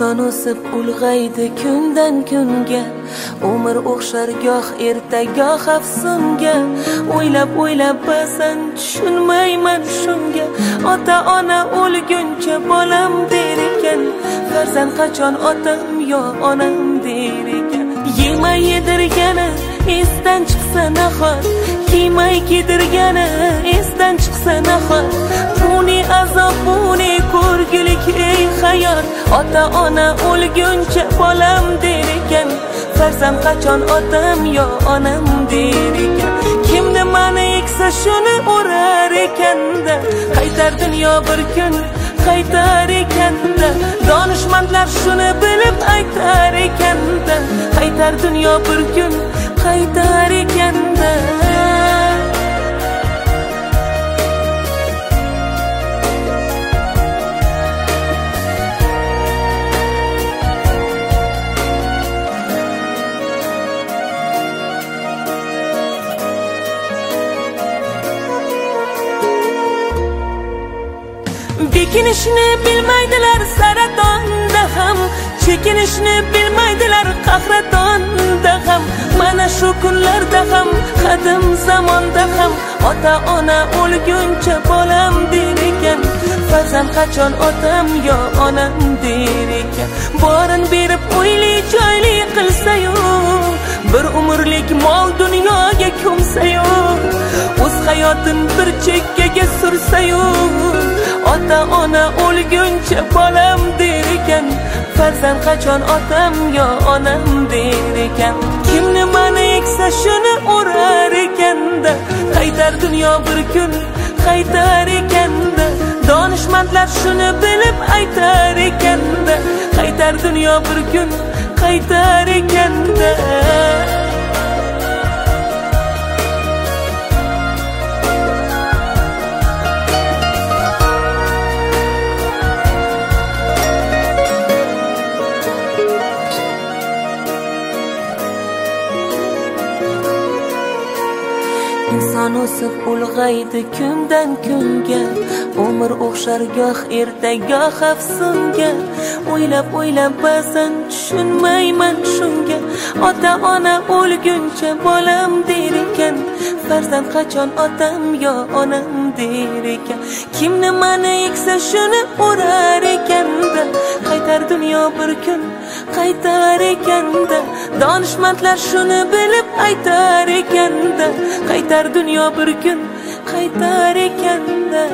inson o'sib ulg'aydi kundan kunga. Umr o'xshar goh erta goh afsunga o'ylab o'ylab ba'zan tushunmayman shunga. Ota ona o'lguncha bolam der ekan farzand qachon otam yo onam der ekan? Yema yedirgani esdan chiqsa nahot kiymay kiydirgani esdan chiqsa nahot bu ne azob bu ne ko'rgulik ey ota ona o'lguncha bolam der ekan. Farzand qachon otam yo onam der ekan. Kim nimani eksa shuni o'rar ekanda. Qaytar dunyo bir kun qaytar ekanda. Donishmandlar shuni bilib aytar ekan. Bekinishni bilmaydilar saratonda ham chekinishni bilmaydilar qahratonda ham. Mana shu kunlarda ham qadim zamonda ham ota ona o'lguncha bolam der ekan farzand qachon otam yo onam der ekan. Borin berib uyli joyli qilsayu bir umrlik mol dunyoga ko'msayu. O'z hayotin bir chekkaga sursayu ota ona o'lguncha bolam der ekan farzand qachon otam yo onam der ekan? Kim nimani eksa shuni o'rar ekanda qaytar dunyo bir kun qaytar ekanda? Donishmandlar shuni bilib aytar ekanda qaytar dunyo bir kun qaytar ekanda? Inson o'sib ulg'aydi kundan kunga. Umr o'xshar goh erta goh afsunga. O'ylab o'ylab ba'zan tushunmayman shunga. Ota ona o'lguncha bolam der ekan farzand qachon otam yo onam der ekan kim nimani eksa shuni o'rar ekanda qaytar dunyo bir kun qaytar ekanda donishmandlar shuni bilib aytar ekanda qaytar dunyo bir kun qaytar ekanda